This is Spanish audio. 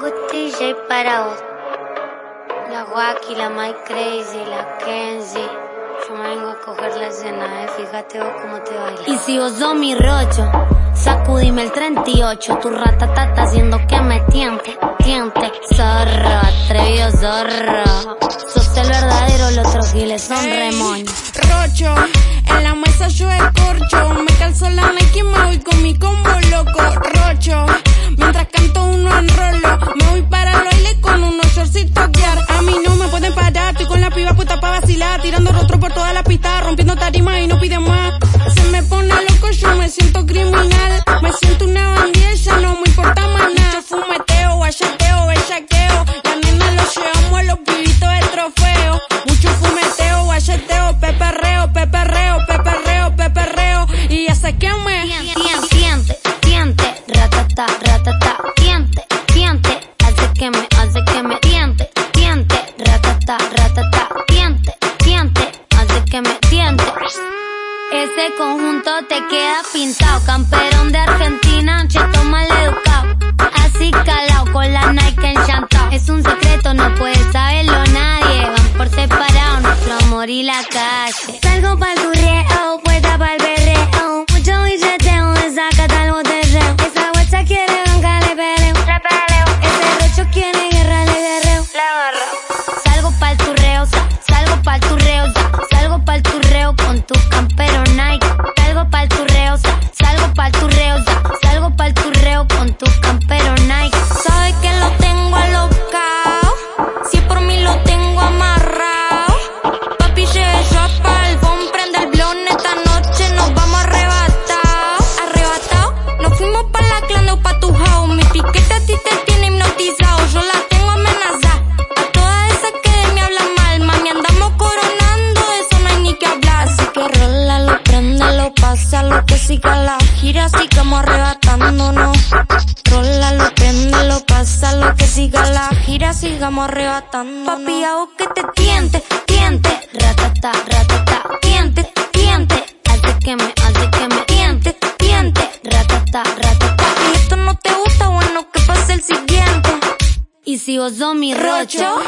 Good DJ para vos. La Wacky, la Mike Crazy, la Kenzie. Yo me vengo a coger la escena, eh. Fíjate vos cómo te baila. Y si vos sos mi rocho, sacudime el 38. Tu ratatata haciendo que me tiente, tiente. Zorro, atrevido zorro. Sos el verdadero, los otros giles son remoños. Rocho, en la mesa yo escorcho. Con la piba puesta para vacilar. Tirando rostro por toda la pista, rompiendo tarima y no pide más. Se me pone loco, yo me siento criminal. Me siento una bandida, no me importa más nada. Fumeteo, guayeteo, bellaqueo. La nena lo llevamos a los pibitos de trofeo. Mucho fumeteo, guayeteo, peperreo, peperreo, peperreo, peperreo. Y ya que Ese conjunto te queda pintado, camperón de Argentina, cheto mal educado, así calado con la Nike enchantado. Es un secreto, no puede saberlo nadie, van por separado nuestro amor y la calle. Salgo pa'l turreo, gira, sigamos arrebatándonos. Rólalo, préndelo, pásalo, que siga la gira, sigamos arrebatándonos. Papi, hago que te tiente, tiente, ratata, ratata, tiente, tiente, hace que me, hace que me, tiente, tiente, ratata, ratata. Si esto no te gusta, bueno, que pase el siguiente. Y si vos sos mi rocho,